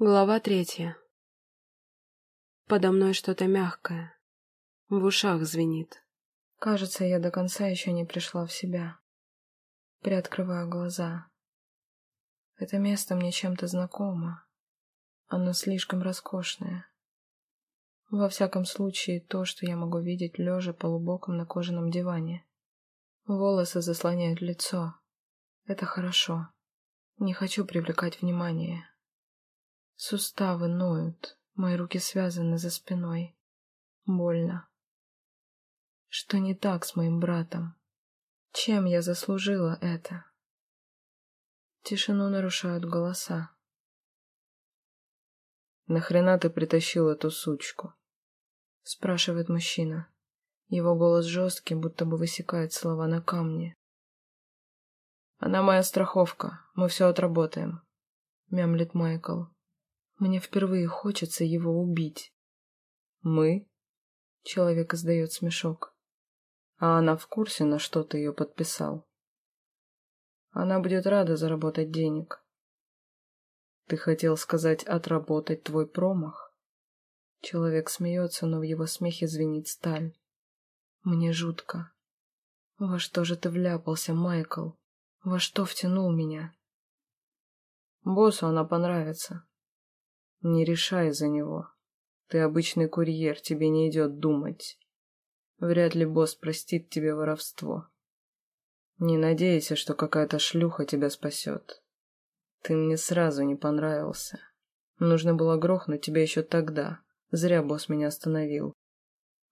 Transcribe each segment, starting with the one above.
Глава третья. Подо мной что-то мягкое. В ушах звенит. Кажется, я до конца еще не пришла в себя. Приоткрываю глаза. Это место мне чем-то знакомо. Оно слишком роскошное. Во всяком случае, то, что я могу видеть лежа полубоком на кожаном диване. Волосы заслоняют лицо. Это хорошо. Не хочу привлекать внимание. Суставы ноют, мои руки связаны за спиной. Больно. Что не так с моим братом? Чем я заслужила это? Тишину нарушают голоса. «Нахрена ты притащил эту сучку?» — спрашивает мужчина. Его голос жесткий, будто бы высекает слова на камне. «Она моя страховка, мы все отработаем», — мямлит Майкл. Мне впервые хочется его убить. Мы? Человек издает смешок. А она в курсе, на что ты ее подписал? Она будет рада заработать денег. Ты хотел сказать отработать твой промах? Человек смеется, но в его смехе звенит сталь. Мне жутко. Во что же ты вляпался, Майкл? Во что втянул меня? Боссу она понравится. Не решай за него. Ты обычный курьер, тебе не идет думать. Вряд ли босс простит тебе воровство. Не надейся, что какая-то шлюха тебя спасет. Ты мне сразу не понравился. Нужно было грохнуть тебя еще тогда. Зря босс меня остановил.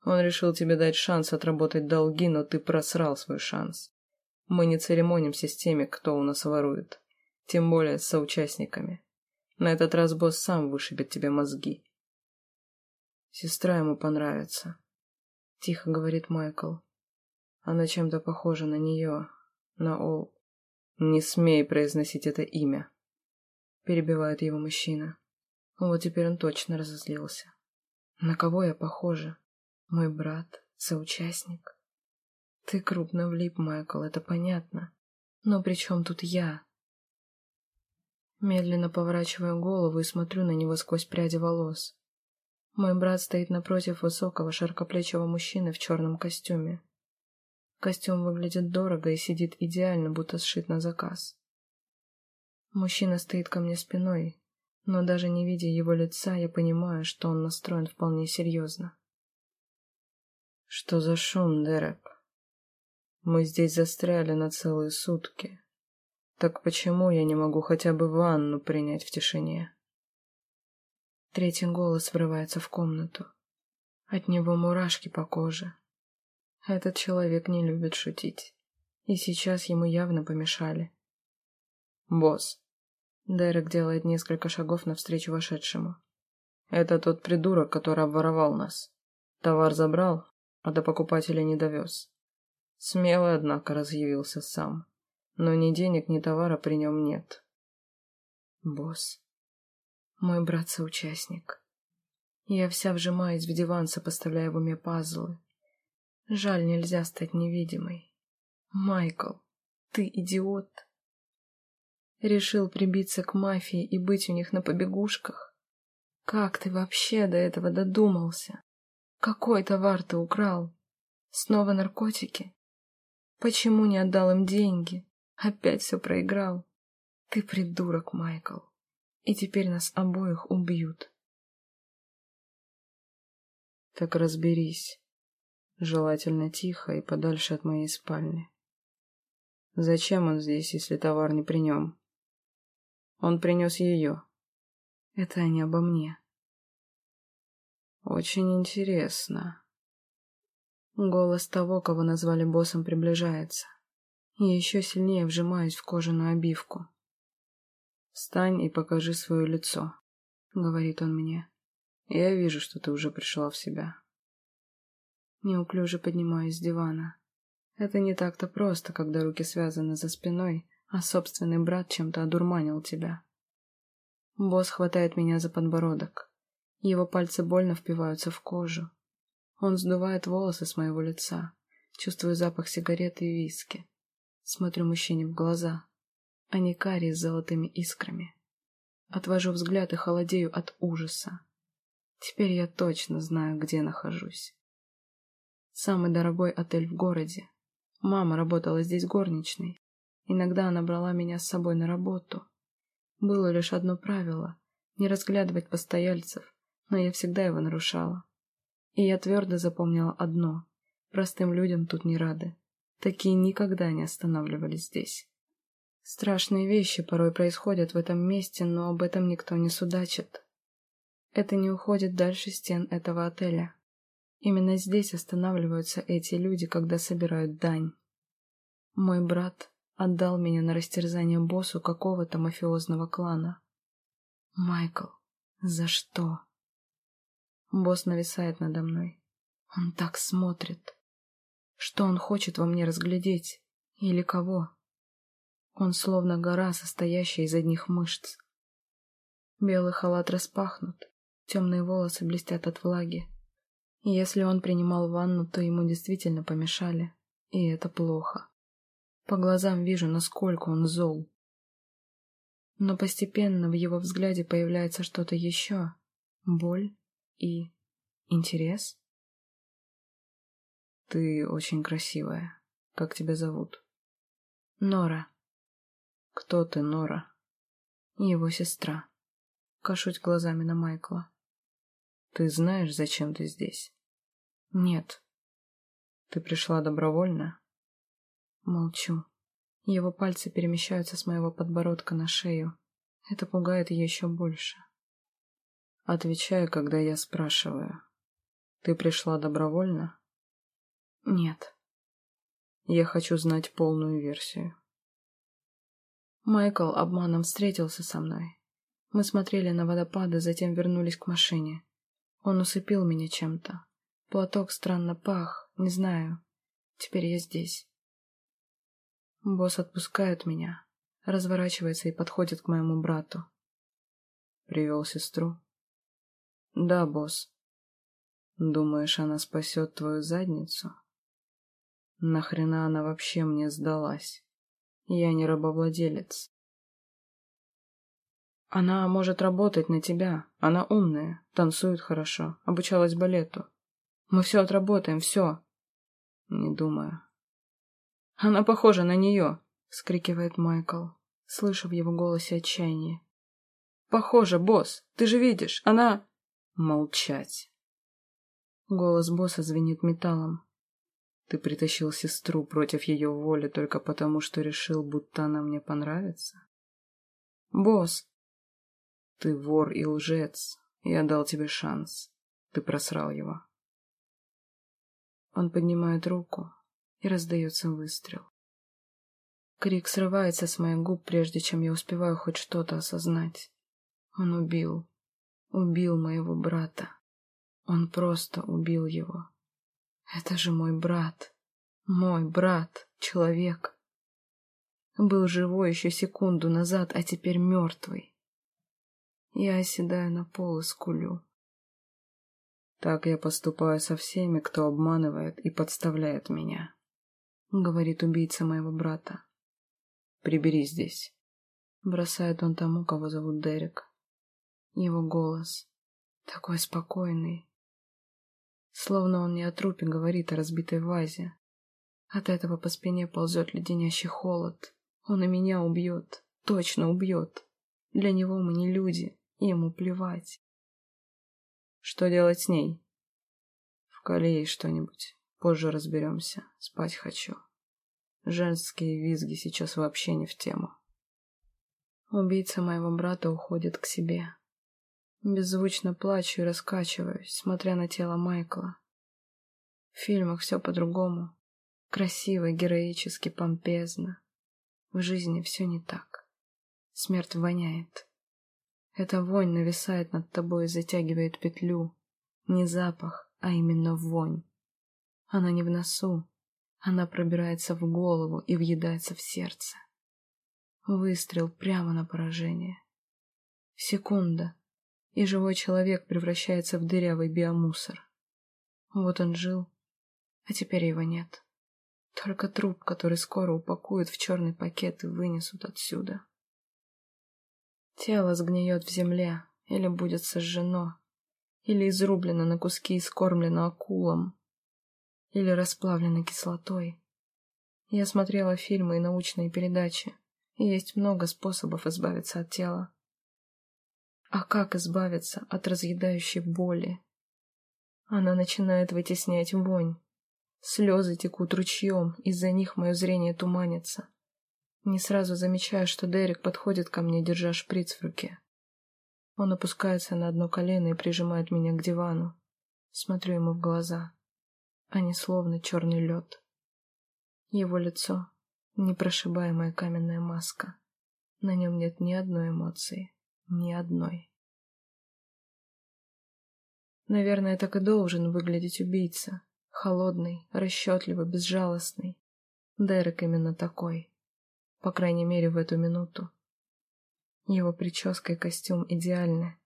Он решил тебе дать шанс отработать долги, но ты просрал свой шанс. Мы не церемонимся с теми, кто у нас ворует. Тем более с соучастниками. На этот раз босс сам вышибет тебе мозги. Сестра ему понравится. Тихо говорит Майкл. Она чем-то похожа на нее, на Ол. Не смей произносить это имя. Перебивает его мужчина. Вот теперь он точно разозлился. На кого я похожа? Мой брат, соучастник. Ты крупно влип, Майкл, это понятно. Но при чем тут я? Медленно поворачиваю голову и смотрю на него сквозь пряди волос. Мой брат стоит напротив высокого, широкоплечего мужчины в черном костюме. Костюм выглядит дорого и сидит идеально, будто сшит на заказ. Мужчина стоит ко мне спиной, но даже не видя его лица, я понимаю, что он настроен вполне серьезно. «Что за шум, Дерек? Мы здесь застряли на целые сутки. Так почему я не могу хотя бы ванну принять в тишине? Третий голос врывается в комнату. От него мурашки по коже. Этот человек не любит шутить. И сейчас ему явно помешали. «Босс». Дерек делает несколько шагов навстречу вошедшему. «Это тот придурок, который обворовал нас. Товар забрал, а до покупателя не довез. Смелый, однако, разъявился сам но ни денег, ни товара при нем нет. Босс. Мой брат-соучастник. Я вся вжимаюсь в диван, сопоставляя в уме пазлы. Жаль, нельзя стать невидимой. Майкл, ты идиот. Решил прибиться к мафии и быть у них на побегушках? Как ты вообще до этого додумался? Какой товар ты украл? Снова наркотики? Почему не отдал им деньги? Опять все проиграл. Ты придурок, Майкл. И теперь нас обоих убьют. Так разберись. Желательно тихо и подальше от моей спальни. Зачем он здесь, если товар не при нем? Он принес ее. Это не обо мне. Очень интересно. Голос того, кого назвали боссом, приближается и еще сильнее вжимаюсь в кожаную обивку. «Встань и покажи свое лицо», — говорит он мне. «Я вижу, что ты уже пришла в себя». Неуклюже поднимаюсь с дивана. Это не так-то просто, когда руки связаны за спиной, а собственный брат чем-то одурманил тебя. Босс хватает меня за подбородок. Его пальцы больно впиваются в кожу. Он сдувает волосы с моего лица. Чувствую запах сигареты и виски. Смотрю мужчине в глаза. Они карие с золотыми искрами. Отвожу взгляд и холодею от ужаса. Теперь я точно знаю, где нахожусь. Самый дорогой отель в городе. Мама работала здесь горничной. Иногда она брала меня с собой на работу. Было лишь одно правило — не разглядывать постояльцев, но я всегда его нарушала. И я твердо запомнила одно — простым людям тут не рады. Такие никогда не останавливались здесь. Страшные вещи порой происходят в этом месте, но об этом никто не судачит. Это не уходит дальше стен этого отеля. Именно здесь останавливаются эти люди, когда собирают дань. Мой брат отдал меня на растерзание боссу какого-то мафиозного клана. Майкл, за что? Босс нависает надо мной. Он так смотрит. Что он хочет во мне разглядеть? Или кого? Он словно гора, состоящая из одних мышц. Белый халат распахнут, темные волосы блестят от влаги. Если он принимал ванну, то ему действительно помешали. И это плохо. По глазам вижу, насколько он зол. Но постепенно в его взгляде появляется что-то еще. Боль и интерес. Ты очень красивая. Как тебя зовут? Нора. «Кто ты, Нора?» «Его сестра». Кашусь глазами на Майкла. «Ты знаешь, зачем ты здесь?» «Нет». «Ты пришла добровольно?» Молчу. Его пальцы перемещаются с моего подбородка на шею. Это пугает ее еще больше. Отвечай, когда я спрашиваю. Ты пришла добровольно? Нет. Я хочу знать полную версию. Майкл обманом встретился со мной. Мы смотрели на водопады, затем вернулись к машине. Он усыпил меня чем-то. Платок странно пах, не знаю. Теперь я здесь. Босс отпускает меня, разворачивается и подходит к моему брату. Привел сестру? Да, босс. Думаешь, она спасет твою задницу? Нахрена она вообще мне сдалась? Я не рабовладелец. Она может работать на тебя. Она умная, танцует хорошо, обучалась балету. Мы все отработаем, все. Не думаю. Она похожа на нее, скрикивает Майкл, слыша в его голосе отчаяние. Похоже, босс, ты же видишь, она... Молчать. Голос босса звенит металлом. Ты притащил сестру против ее воли только потому, что решил, будто она мне понравится? Босс. Ты вор и лжец. Я дал тебе шанс. Ты просрал его. Он поднимает руку, и раздается выстрел. Крик срывается с моих губ, прежде чем я успеваю хоть что-то осознать. Он убил. Убил моего брата. Он просто убил его. Это же мой брат. Мой брат, человек. Был живой еще секунду назад, а теперь мертвый. Я оседаю на пол и скулю. Так я поступаю со всеми, кто обманывает и подставляет меня, — говорит убийца моего брата. Прибери здесь. Бросает он тому, кого зовут Дерек. Его голос такой спокойный, Словно он не о трупе говорит, о разбитой вазе. От этого по спине ползет леденящий холод. Он и меня убьет. Точно убьет. Для него мы не люди, и ему плевать. Что делать с ней? Вкали ей что-нибудь. Позже разберемся. Спать хочу. Женские визги сейчас вообще не в тему. Убийца моего брата уходит к себе. Беззвучно плачу и раскачиваюсь, смотря на тело Майкла. В фильмах все по-другому. Красиво, героически, помпезно. В жизни все не так. Смерть воняет. Эта вонь нависает над тобой и затягивает петлю. Не запах, а именно вонь. Она не в носу. Она пробирается в голову и въедается в сердце. Выстрел прямо на поражение. Секунда, и живой человек превращается в дырявый биомусор. Вот он жил, а теперь его нет. Только труп, который скоро упакуют в черный пакет и вынесут отсюда. Тело сгниет в земле или будет сожжено, или изрублено на куски и скормлено акулам, или расплавлено кислотой. Я смотрела фильмы и научные передачи, и есть много способов избавиться от тела. А как избавиться от разъедающей боли? Она начинает вытеснять вонь. Слезы текут ручьем, из-за них мое зрение туманится. Не сразу замечаю, что Дерек подходит ко мне, держа шприц в руке. Он опускается на одно колено и прижимает меня к дивану. Смотрю ему в глаза. Они словно черный лед. Его лицо — непрошибаемая каменная маска. На нем нет ни одной эмоции. Ни одной. Наверное, так и должен выглядеть убийца. Холодный, расчетливый, безжалостный. Дерек именно такой. По крайней мере, в эту минуту. Его прическа и костюм идеальны.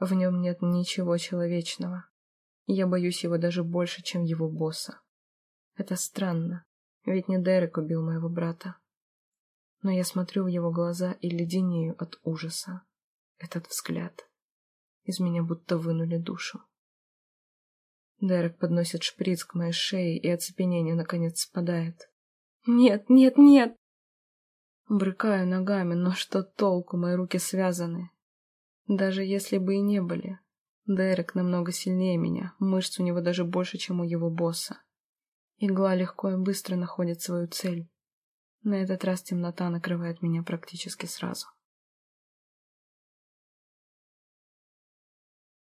В нем нет ничего человечного. Я боюсь его даже больше, чем его босса. Это странно, ведь не Дерек убил моего брата. Но я смотрю в его глаза и леденею от ужаса. Этот взгляд. Из меня будто вынули душу. Дерек подносит шприц к моей шее, и оцепенение наконец спадает. «Нет, нет, нет!» Брыкаю ногами, но что толку, мои руки связаны. Даже если бы и не были. Дерек намного сильнее меня, мышц у него даже больше, чем у его босса. Игла легко и быстро находит свою цель. На этот раз темнота накрывает меня практически сразу.